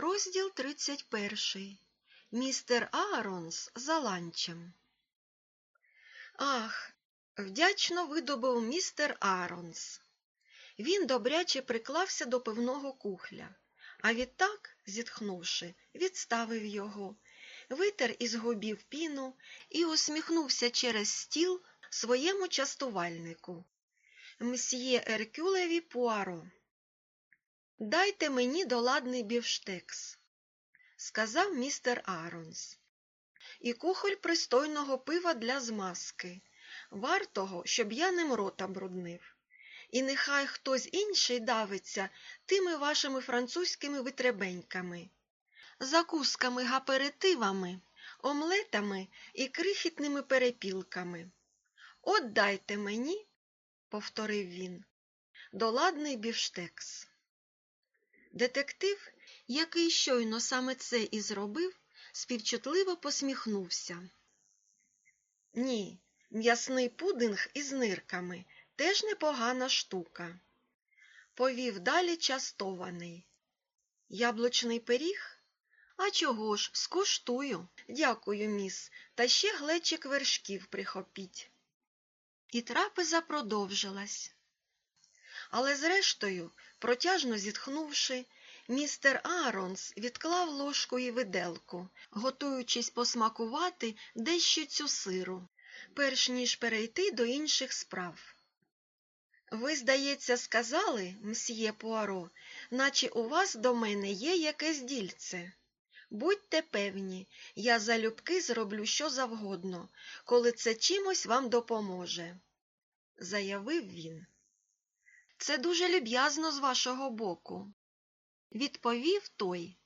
Розділ 31. Містер Ааронс за ланчем. Ах, вдячно видобув містер Ааронс. Він добряче приклався до пивного кухля, а відтак, зітхнувши, відставив його, витер із губів піну і усміхнувся через стіл своєму частувальнику. Мсьє Еркюлеві Пуаро. Дайте мені доладний бівштекс, сказав містер Аронс. І кухоль пристойного пива для змазки, вартого, щоб я ним рота бруднив. І нехай хтось інший давиться тими вашими французькими витребеньками, закусками, аперитивами, омлетами і крихітними перепілками. От дайте мені, повторив він, доладний бівштекс. Детектив, який щойно саме це і зробив, співчутливо посміхнувся. Ні, м'ясний пудинг із нирками теж непогана штука. Повів далі частований. Яблучний пиріг? А чого ж, скуштую. Дякую, міс, та ще глечик вершків прихопіть. І трапеза продовжилась. Але, зрештою, протяжно зітхнувши, містер Ааронс відклав ложку і виделку, готуючись посмакувати дещо цю сиру, перш ніж перейти до інших справ. Ви, здається, сказали, мсьє Пуаро, наче у вас до мене є якесь дільце. Будьте певні, я залюбки зроблю що завгодно, коли це чимось вам допоможе, заявив він. Це дуже люб'язно з вашого боку, відповів той.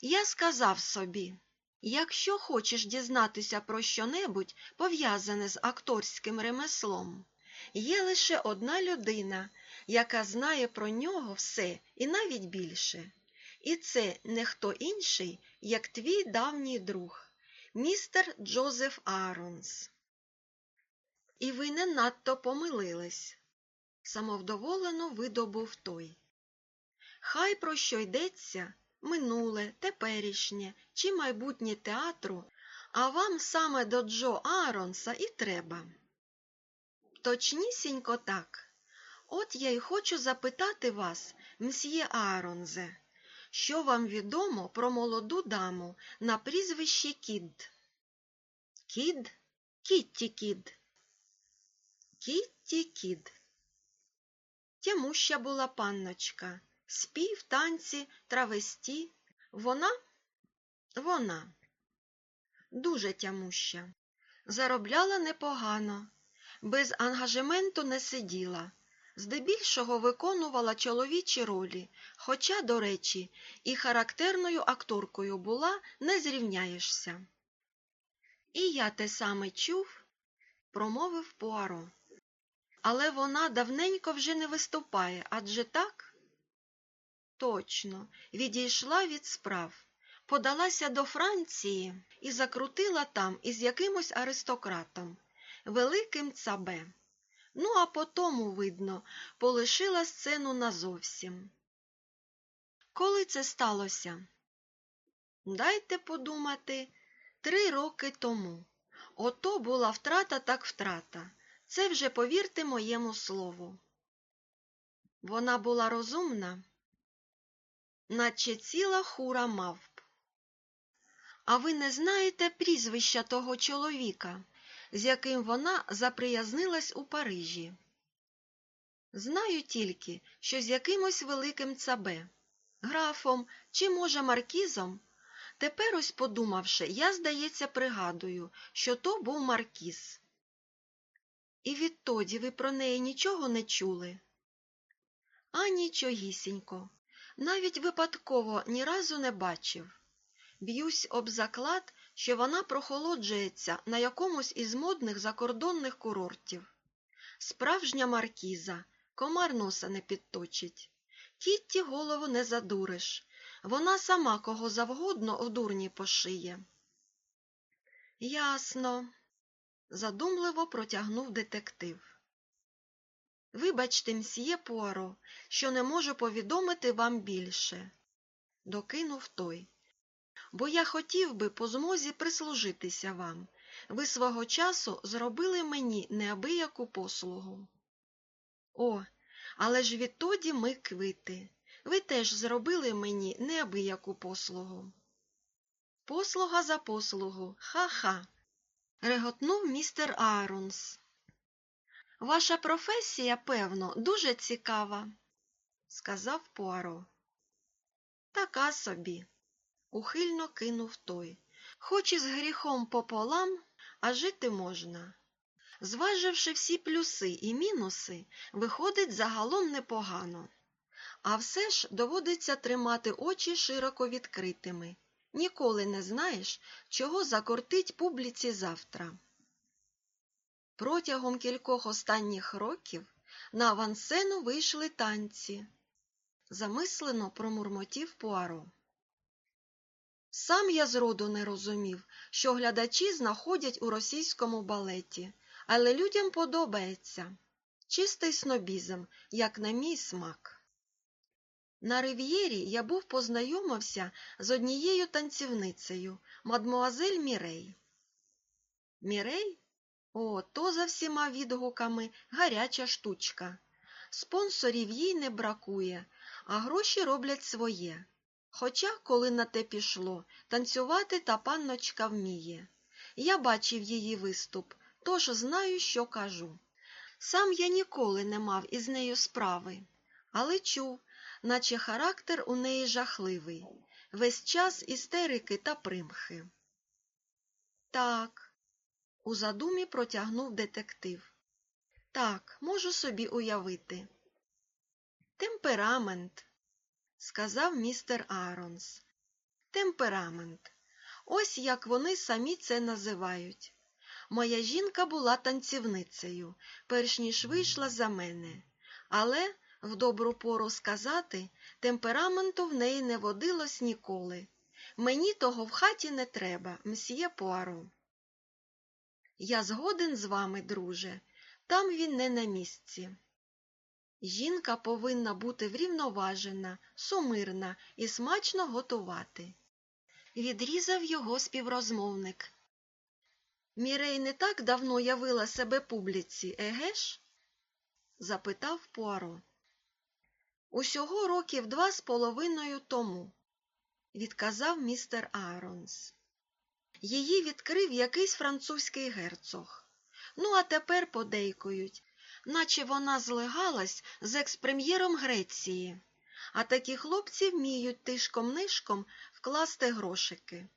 Я сказав собі, якщо хочеш дізнатися про що-небудь, пов'язане з акторським ремеслом, є лише одна людина, яка знає про нього все і навіть більше. І це не хто інший, як твій давній друг, містер Джозеф Ааронс. І ви не надто помилились самовдоволено видобув той. Хай про що йдеться минуле, теперішнє чи майбутнє театру, а вам саме до Джо Ааронса і треба. Точнісінько так. От я й хочу запитати вас, мсьє Ааронзе, що вам відомо про молоду даму на прізвище Кід? Кід? Кітті Кід. Кітті Кід. Тямуща була панночка, спів, танці, травесті. Вона? Вона. Дуже тямуща. Заробляла непогано, без ангажементу не сиділа. Здебільшого виконувала чоловічі ролі, хоча, до речі, і характерною акторкою була, не зрівняєшся. І я те саме чув, промовив Пуаро. Але вона давненько вже не виступає, адже так? Точно, відійшла від справ, подалася до Франції і закрутила там із якимось аристократом, великим цабе. Ну, а потому, видно, полишила сцену назовсім. Коли це сталося? Дайте подумати, три роки тому. Ото була втрата так втрата. Це вже повірте моєму слову. Вона була розумна, наче ціла хура мавп. А ви не знаєте прізвища того чоловіка, з яким вона заприязнилась у Парижі? Знаю тільки, що з якимось великим цабе, графом чи, може, маркізом. Тепер ось подумавши, я, здається, пригадую, що то був маркіз. І відтоді ви про неї нічого не чули? А нічогісінько. Навіть випадково ні разу не бачив. Б'юсь об заклад, що вона прохолоджується на якомусь із модних закордонних курортів. Справжня маркіза, комар носа не підточить. Кітті голову не задуриш. Вона сама кого завгодно в дурні пошиє. Ясно задумливо протягнув детектив. Вибачте, мсьє Пуаро, що не можу повідомити вам більше. докинув той. Бо я хотів би по змозі прислужитися вам. Ви свого часу зробили мені неабияку послугу. О, але ж відтоді ми квити. Ви теж зробили мені неабияку послугу. Послуга за послугу, ха-ха. Реготнув містер Ааронс. Ваша професія, певно, дуже цікава, сказав Пуаро. Така собі, ухильно кинув той. Хоч і з гріхом пополам, а жити можна. Зваживши всі плюси і мінуси, виходить загалом непогано. А все ж доводиться тримати очі широко відкритими. Ніколи не знаєш, чого закортить публіці завтра. Протягом кількох останніх років на авансцену вийшли танці. Замислено промурмотів Пуаро. Сам я зроду не розумів, що глядачі знаходять у російському балеті, але людям подобається. Чистий снобізм, як на мій смак. На рив'єрі я був познайомився з однією танцівницею, мадмуазель Мірей. Мірей? О, то за всіма відгуками гаряча штучка. Спонсорів їй не бракує, а гроші роблять своє. Хоча, коли на те пішло, танцювати та панночка вміє. Я бачив її виступ, тож знаю, що кажу. Сам я ніколи не мав із нею справи, але чув, наче характер у неї жахливий, весь час істерики та примхи. Так, у задумі протягнув детектив. Так, можу собі уявити. Темперамент, сказав містер Ааронс. Темперамент. Ось як вони самі це називають. Моя жінка була танцівницею, перш ніж вийшла за мене, але, в добру пору сказати, темпераменту в неї не водилось ніколи. Мені того в хаті не треба, мсьє Пуаро. Я згоден з вами, друже, там він не на місці. Жінка повинна бути врівноважена, сумирна і смачно готувати. Відрізав його співрозмовник. Мірей не так давно явила себе публіці, еге ж? запитав Пуаро. Усього років два з половиною тому, відказав містер Ааронс. Її відкрив якийсь французький герцог. Ну, а тепер подейкують, наче вона злегалась з експрем'єром Греції, а такі хлопці вміють тишком-нишком вкласти грошики.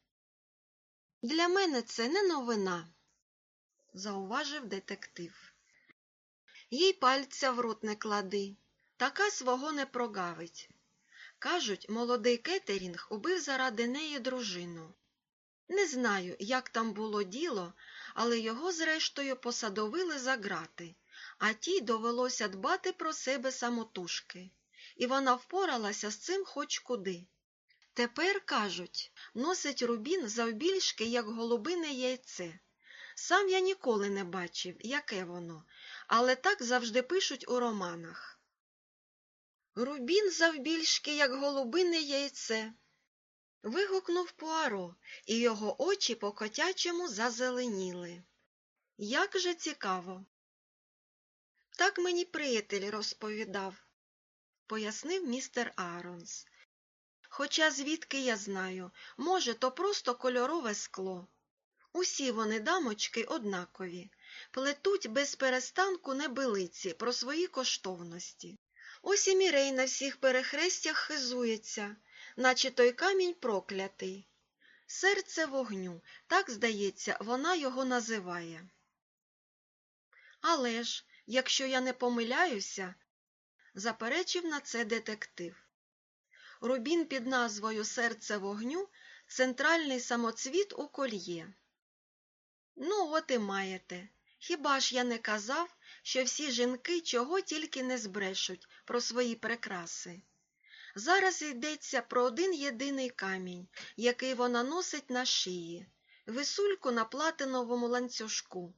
Для мене це не новина, зауважив детектив. Їй пальця в рот не клади, така свого не прогавить. Кажуть, молодий Кетерінг убив заради неї дружину. Не знаю, як там було діло, але його, зрештою, посадовили за грати, а тій довелося дбати про себе самотужки, і вона впоралася з цим хоч куди. Тепер, кажуть, носить рубін завбільшки, як голубине яйце. Сам я ніколи не бачив, яке воно, але так завжди пишуть у романах. Рубін завбільшки, як голубине яйце. Вигукнув Пуаро, і його очі по котячому зазеленіли. Як же цікаво. Так мені приятель розповідав, пояснив містер Ааронс. Хоча звідки я знаю, може, то просто кольорове скло. Усі вони, дамочки, однакові, плетуть без перестанку небилиці про свої коштовності. Ось і мірей на всіх перехрестях хизується, наче той камінь проклятий. Серце вогню, так, здається, вона його називає. Але ж, якщо я не помиляюся, заперечив на це детектив. Рубін під назвою Серце вогню центральний самоцвіт у кольє. Ну, от і маєте. Хіба ж я не казав, що всі жінки чого тільки не збрешуть про свої прикраси? Зараз йдеться про один єдиний камінь, який вона носить на шиї, висульку на платиновому ланцюжку.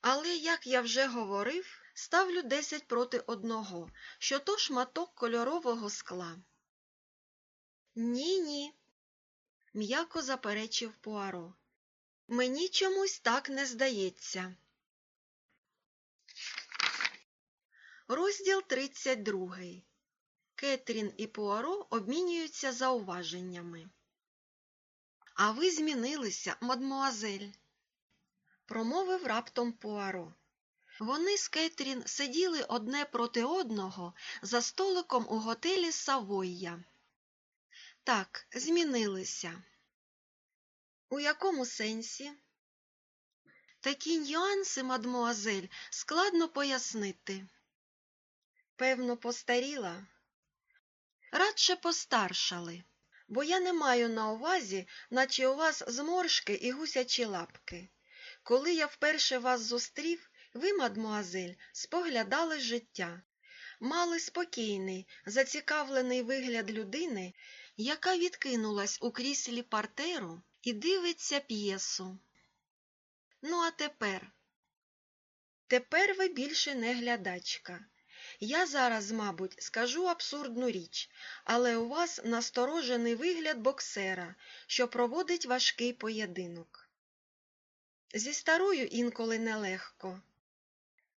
Але, як я вже говорив, ставлю десять проти одного, що то шматок кольорового скла. Ні, ні, м'яко заперечив Пуаро. Мені чомусь так не здається. Розділ 32. Кетрін і Пуаро обмінюються зауваженнями. А ви змінилися, мадмуазель, промовив раптом Пуаро. Вони з Кетрін сиділи одне проти одного за столиком у готелі Савойя. Так, змінилися. У якому сенсі? Такі нюанси, мадмуазель, складно пояснити. Певно, постаріла. Радше постаршали, бо я не маю на увазі, наче у вас зморшки і гусячі лапки. Коли я вперше вас зустрів, ви, мадмуазель, споглядали життя, мали спокійний, зацікавлений вигляд людини, яка відкинулась у кріслі партеру і дивиться п'єсу. Ну, а тепер? Тепер ви більше не глядачка. Я зараз, мабуть, скажу абсурдну річ, але у вас насторожений вигляд боксера, що проводить важкий поєдинок. Зі старою інколи нелегко,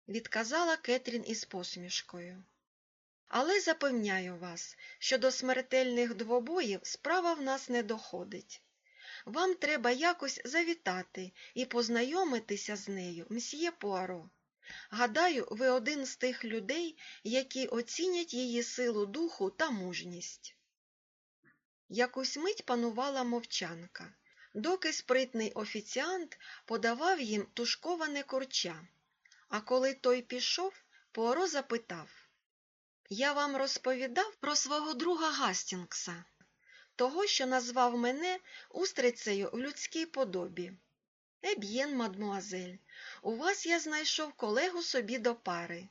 відказала Кетрін із посмішкою. Але запевняю вас, що до смертельних двобоїв справа в нас не доходить. Вам треба якось завітати і познайомитися з нею, мсьє Пуаро. Гадаю, ви один з тих людей, які оцінять її силу духу та мужність. Якусь мить панувала мовчанка, доки спритний офіціант подавав їм тушковане корча. А коли той пішов, Пуаро запитав Я вам розповідав про свого друга Гастінгса, того, що назвав мене устрицею в людській подобі. Eh bien, мадмуазель, у вас я знайшов колегу собі до пари.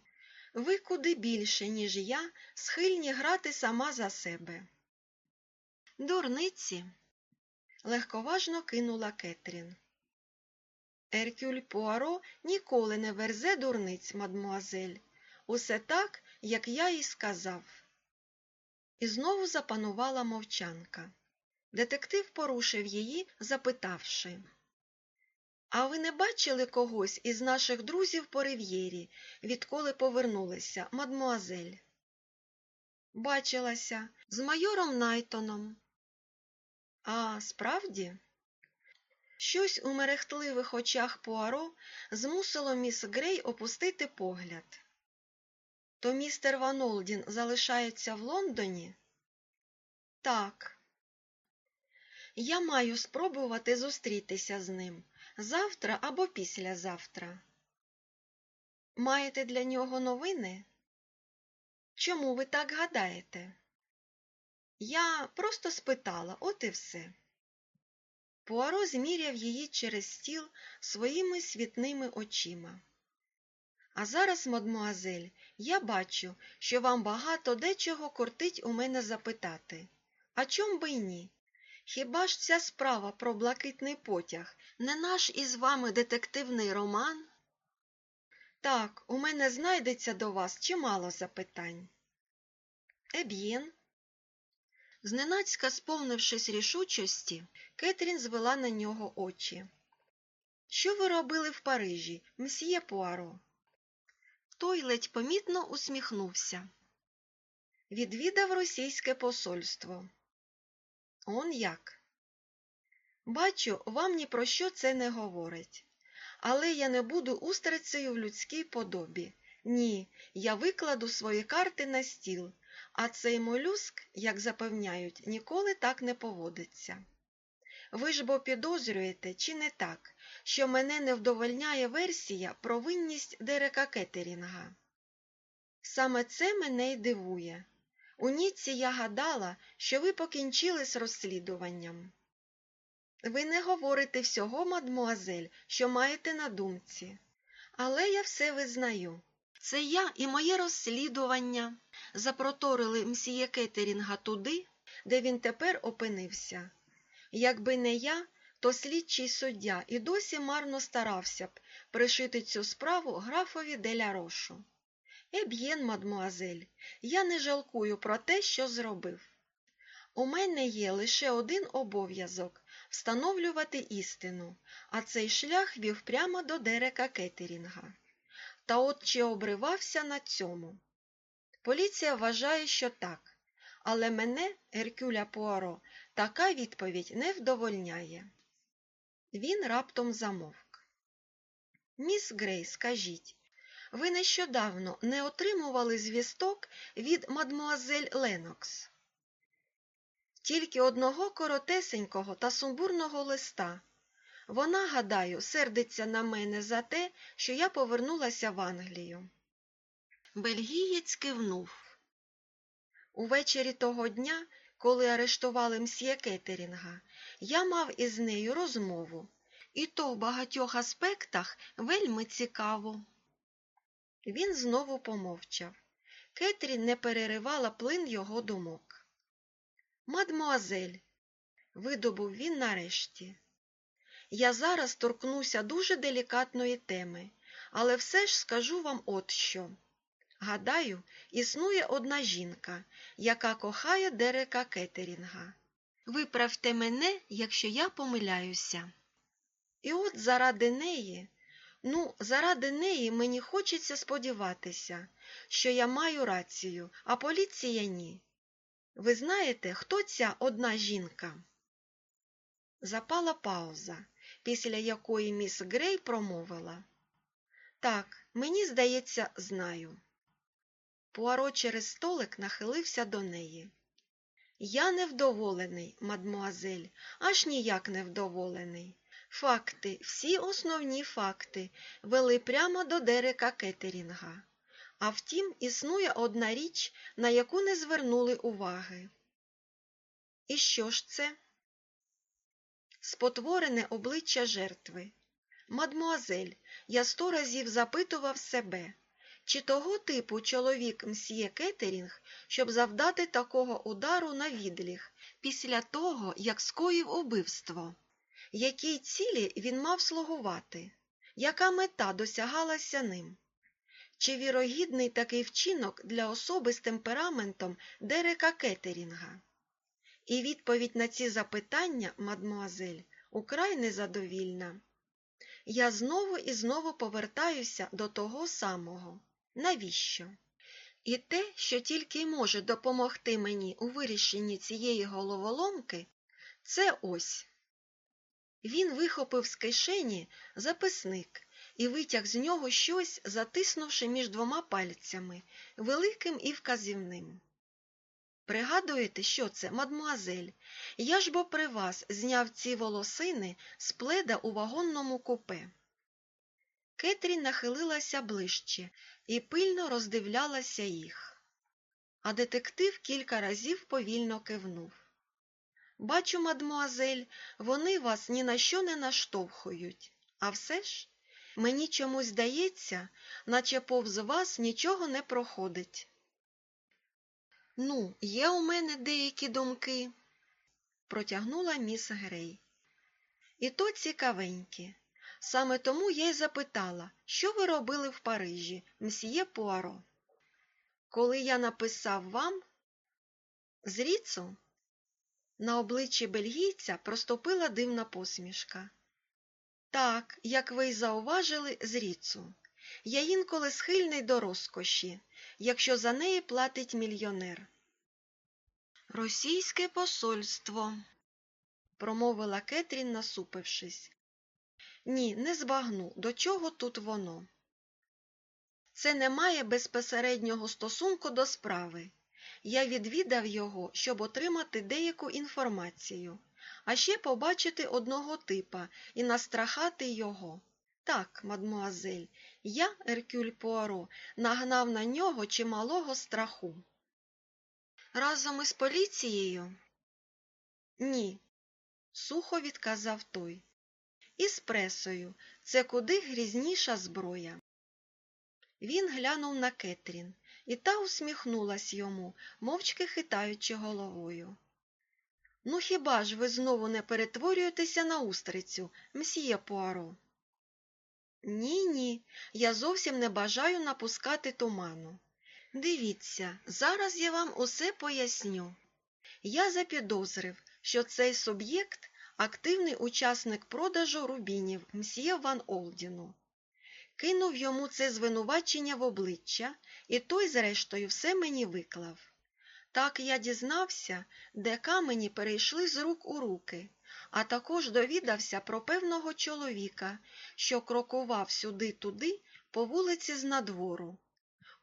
Ви куди більше, ніж я, схильні грати сама за себе. Дурниці, легковажно кинула Кетрін. Еркюль Пуаро ніколи не верзе дурниць, мадмуазель. Усе так, як я і сказав. І знову запанувала мовчанка. Детектив порушив її, запитавши. А ви не бачили когось із наших друзів по Рив'єрі, відколи повернулися, мадмуазель? Бачилася з майором Найтоном. А справді? Щось у мерехтливих очах Пуаро змусило міс Грей опустити погляд. То містер Ван Олдін залишається в Лондоні? Так. Я маю спробувати зустрітися з ним завтра або післязавтра. Маєте для нього новини? Чому ви так гадаєте? Я просто спитала, от і все. Пуаро зміряв її через стіл своїми світними очима. А зараз, мадмуазель, я бачу, що вам багато дечого кортить у мене запитати. А чом би й ні? Хіба ж ця справа про блакитний потяг не наш із вами детективний роман? Так, у мене знайдеться до вас чимало запитань. Еб'єн. Зненацька, сповнившись рішучості, Кетрін звела на нього очі. Що ви робили в Парижі, мсьє Пуаро? Той ледь помітно усміхнувся. Відвідав російське посольство. Он як? Бачу, вам ні про що це не говорить. Але я не буду устрицею в людській подобі. Ні, я викладу свої карти на стіл, а цей молюск, як запевняють, ніколи так не поводиться. Ви ж бо підозрюєте, чи не так, що мене не вдовольняє версія про винність Дерека Кеттерінга. Саме це мене й дивує. У Ніцці я гадала, що ви покінчили з розслідуванням. Ви не говорите всього, мадмуазель, що маєте на думці, але я все визнаю. Це я і моє розслідування запроторили мсьє Кеттерінга туди, де він тепер опинився. Якби не я, то слідчий суддя і досі марно старався б пришити цю справу графові деля рошу. Еб'єн, мадмуазель, я не жалкую про те, що зробив. У мене є лише один обов'язок встановлювати істину, а цей шлях вів прямо до Дерека Кеттерінга. Та от чи обривався на цьому? Поліція вважає, що так, але мене, Еркюля Пуаро, така відповідь не вдовольняє. Він раптом замовк. Міс Грей, скажіть, ви нещодавно не отримували звісток від мадмуазель Ленокс? Тільки одного коротесенького та сумбурного листа. Вона, гадаю, сердиться на мене за те, що я повернулася в Англію. Бельгієць кивнув. Увечері того дня, коли арештували мсьє Кеттерінга, я мав із нею розмову, і то в багатьох аспектах вельми цікаву. Він знову помовчав. Кетрін не переривала плин його думок. Мадмуазель, видобув він нарешті. Я зараз торкнуся дуже делікатної теми, але все ж скажу вам от що. Гадаю, існує одна жінка, яка кохає Дерека Кеттерінга. Виправте мене, якщо я помиляюся. І от заради неї, ну, заради неї мені хочеться сподіватися, що я маю рацію, а поліція ні. Ви знаєте, хто ця одна жінка? Запала пауза, після якої міс Грей промовила. Так, мені здається, знаю. Пуаро через столик нахилився до неї. Я невдоволений, мадмуазель, аж ніяк невдоволений. Факти, всі основні факти, вели прямо до Дерека Кеттерінга. А втім, існує одна річ, на яку не звернули уваги. І що ж це? Спотворене обличчя жертви. Мадмуазель, я сто разів запитував себе, чи того типу чоловік мсьє Кеттерінг, щоб завдати такого удару на відліг після того, як скоїв убивство, якій цілі він мав слугувати, яка мета досягалася ним? Чи вірогідний такий вчинок для особи з темпераментом Дерека Кеттерінга? І відповідь на ці запитання, мадмуазель, украй незадовільна. Я знову і знову повертаюся до того самого. Навіщо? І те, що тільки може допомогти мені у вирішенні цієї головоломки, це ось. Він вихопив з кишені записник і витяг з нього щось, затиснувши між двома пальцями, великим і вказівним. Пригадуєте, що це, мадмуазель? Я ж бо при вас зняв ці волосини з пледа у вагонному купе. Кетрін нахилилася ближче і пильно роздивлялася їх. А детектив кілька разів повільно кивнув. Бачу, мадмуазель, вони вас ні на що не наштовхують, а все ж мені чомусь здається, наче повз вас нічого не проходить. Ну, є у мене деякі думки, протягнула міс Грей. І то цікавенькі. Саме тому я й запитала, що ви робили в Парижі, мсьє Пуаро. Коли я написав вам з на обличчі бельгійця проступила дивна посмішка. Так, як ви й зауважили, з Ріцу. Я інколи схильний до розкоші, якщо за неї платить мільйонер. Російське посольство, промовила Кетрін, насупившись. Ні, не збагну, до чого тут воно. Це не має безпосереднього стосунку до справи. Я відвідав його, щоб отримати деяку інформацію, а ще побачити одного типа і настрахати його. Так, мадмуазель, я, Еркюль Пуаро, нагнав на нього чималого страху. Разом із поліцією? Ні, сухо відказав той. Із пресою це куди грізніша зброя. Він глянув на Кетрін, і та усміхнулась йому, мовчки хитаючи головою. Ну, хіба ж ви знову не перетворюєтеся на устрицю, мсьє Пуаро? Ні, ні, я зовсім не бажаю напускати туману. Дивіться, зараз я вам усе поясню. Я запідозрив, що цей суб'єкт активний учасник продажу рубінів мсьє Ван Олдіну. Кинув йому це звинувачення в обличчя, і той, зрештою, все мені виклав. Так я дізнався, де камені перейшли з рук у руки, а також довідався про певного чоловіка, що крокував сюди-туди по вулиці з надвору,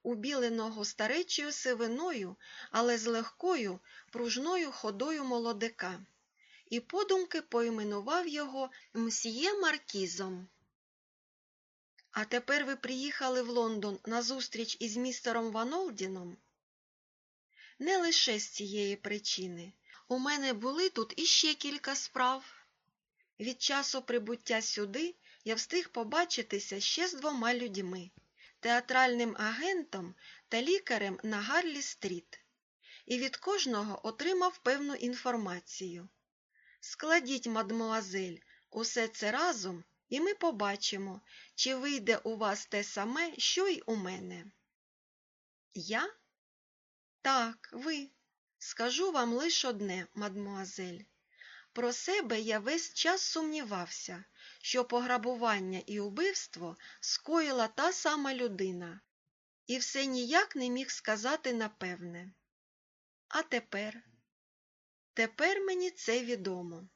убіленого старечою сивиною, але з легкою, пружною ходою молодика, і подумки поіменував його мсьє Маркізом. А тепер ви приїхали в Лондон на зустріч із містером Ван Олдіном? Не лише з цієї причини. У мене були тут іще кілька справ. Від часу прибуття сюди я встиг побачитися ще з двома людьми театральним агентом та лікарем на Гарлі Стріт, і від кожного отримав певну інформацію. Складіть, мадмуазель, усе це разом, і ми побачимо, чи вийде у вас те саме, що й у мене. Я? Так, ви. Скажу вам лише одне, мадмуазель. Про себе я весь час сумнівався, що пограбування і убивство скоїла та сама людина, і все ніяк не міг сказати напевне. А тепер? Тепер мені це відомо.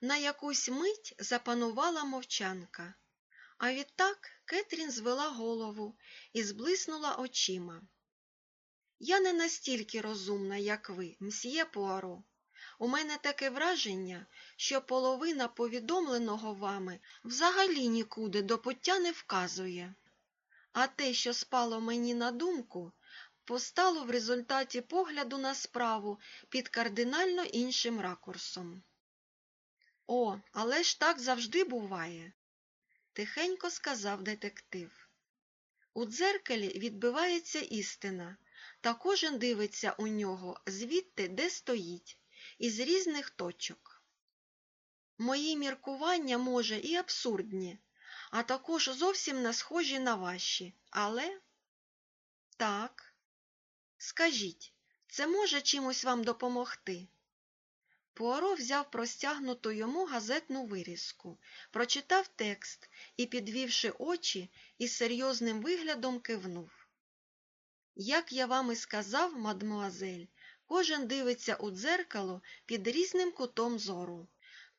На якусь мить запанувала мовчанка, а відтак Кетрін звела голову і зблиснула очима. Я не настільки розумна, як ви, мсьє Пуаро. У мене таке враження, що половина повідомленого вами взагалі нікуди до пуття не вказує. А те, що спало мені на думку, постало в результаті погляду на справу під кардинально іншим ракурсом. О, але ж так завжди буває, тихенько сказав детектив. У дзеркалі відбивається істина, та кожен дивиться у нього звідти, де стоїть, із різних точок. Мої міркування, може, і абсурдні, а також зовсім не схожі на ваші, але так, скажіть, це може чимось вам допомогти? Пуаро взяв простягнуту йому газетну вирізку, прочитав текст і, підвівши очі, із серйозним виглядом кивнув. Як я вам і сказав, мадмуазель, кожен дивиться у дзеркало під різним кутом зору.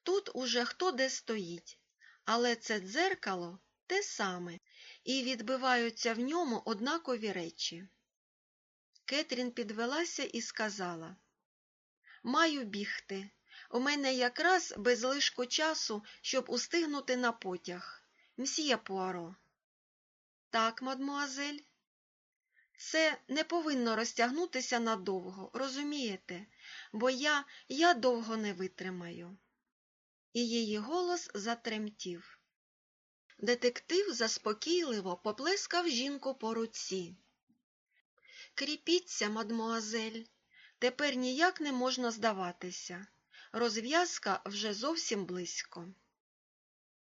Тут уже хто де стоїть, але це дзеркало те саме, і відбиваються в ньому однакові речі. Кетрін підвелася і сказала Маю бігти. У мене якраз без лишку часу, щоб устигнути на потяг. Мсьє Пуаро. Так, мадмуазель. Це не повинно розтягнутися надовго, розумієте, бо я, я довго не витримаю. І її голос затремтів. Детектив заспокійливо поплескав жінку по руці. Кріпіться, мадмуазель, тепер ніяк не можна здаватися. Розв'язка вже зовсім близько.